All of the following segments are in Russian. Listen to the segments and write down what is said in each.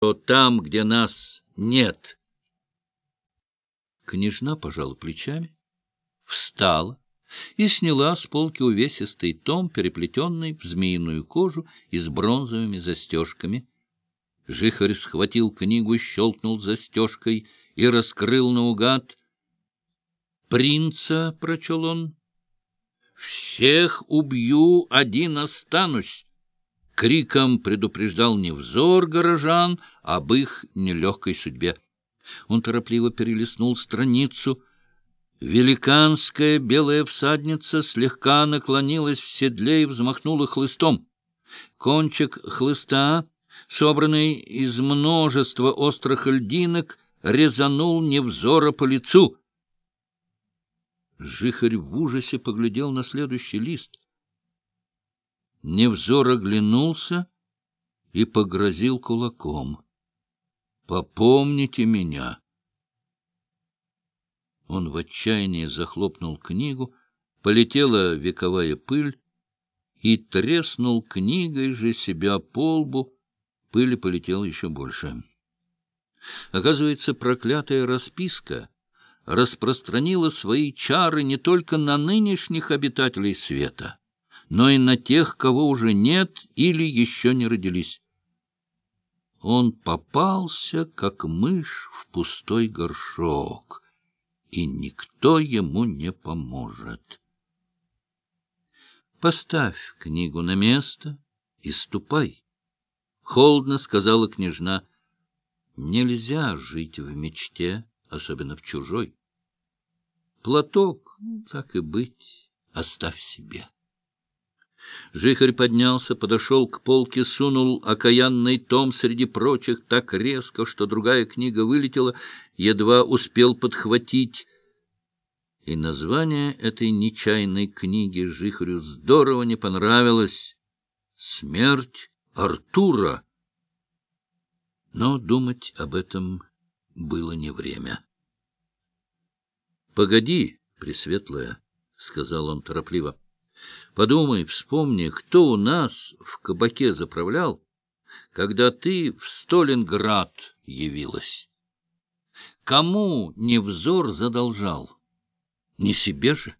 там, где нас нет. Княжна пожала плечами, встала и сняла с полки увесистый том, переплетенный в змеиную кожу и с бронзовыми застежками. Жихарь схватил книгу, щелкнул застежкой и раскрыл наугад. «Принца», — прочел он, — «всех убью, один останусь». Криком предупреждал не взор горожан об их нелегкой судьбе. Он торопливо перелистнул страницу. Великанская белая всадница слегка наклонилась в седле и взмахнула хлыстом. Кончик хлыста, собранный из множества острых льдинок, резанул невзора по лицу. Жихарь в ужасе поглядел на следующий лист. Невзор оглянулся и погрозил кулаком. Попомните меня. Он в отчаянии захлопнул книгу, полетела вековая пыль и треснул книгой же себя по лбу. Пыли полетела еще больше. Оказывается, проклятая расписка распространила свои чары не только на нынешних обитателей света, но и на тех, кого уже нет или еще не родились он попался, как мышь в пустой горшок, и никто ему не поможет. «Поставь книгу на место и ступай», — холодно сказала княжна. «Нельзя жить в мечте, особенно в чужой. Платок, так и быть, оставь себе». Жихарь поднялся, подошел к полке, сунул окаянный том среди прочих так резко, что другая книга вылетела, едва успел подхватить. И название этой нечаянной книги Жихарю здорово не понравилось. «Смерть Артура». Но думать об этом было не время. — Погоди, Пресветлая, — сказал он торопливо. Подумай, вспомни, кто у нас в кабаке заправлял, когда ты в Сталинград явилась. Кому невзор задолжал? Не себе же.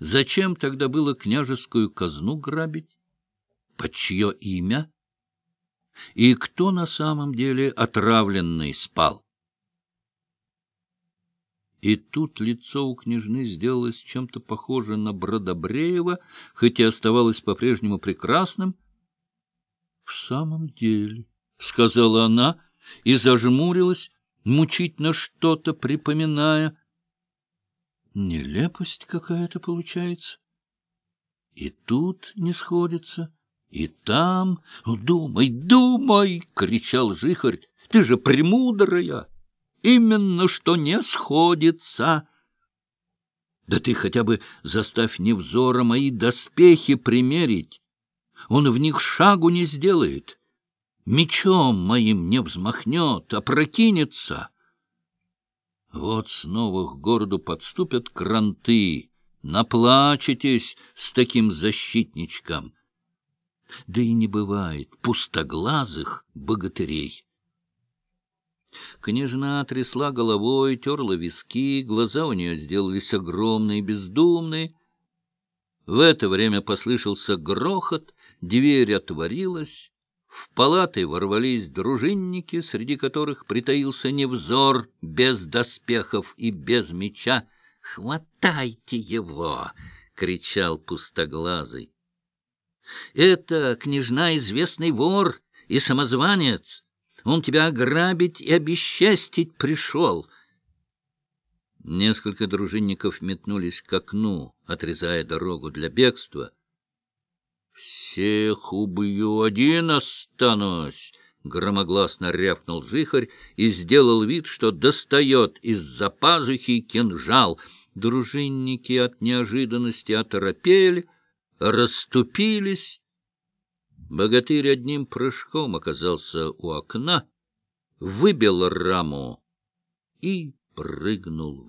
Зачем тогда было княжескую казну грабить? Под чье имя? И кто на самом деле отравленный спал? И тут лицо у княжны сделалось чем-то похоже на Бродобреева, хоть и оставалось по-прежнему прекрасным. — В самом деле, — сказала она и зажмурилась, мучительно что-то припоминая. Нелепость какая-то получается. И тут не сходится, и там... — Думай, думай! — кричал Жихарь. — Ты же премудрая! Именно что не сходится. Да ты хотя бы заставь невзора мои доспехи примерить. Он в них шагу не сделает, мечом моим не взмахнет, а прокинется. Вот снова к городу подступят кранты, наплачетесь с таким защитничком. Да и не бывает пустоглазых богатырей. Княжна трясла головой, терла виски, глаза у нее сделались огромные, бездумные. В это время послышался грохот, дверь отворилась, в палаты ворвались дружинники, среди которых притаился невзор без доспехов и без меча. «Хватайте его!» — кричал пустоглазый. «Это княжна известный вор и самозванец!» Он тебя ограбить и обесчастить пришел. Несколько дружинников метнулись к окну, отрезая дорогу для бегства. — Всех убью, один останусь! — громогласно рявкнул жихарь и сделал вид, что достает из-за пазухи кинжал. Дружинники от неожиданности оторопели, расступились Богатырь одним прыжком оказался у окна, выбил раму и прыгнул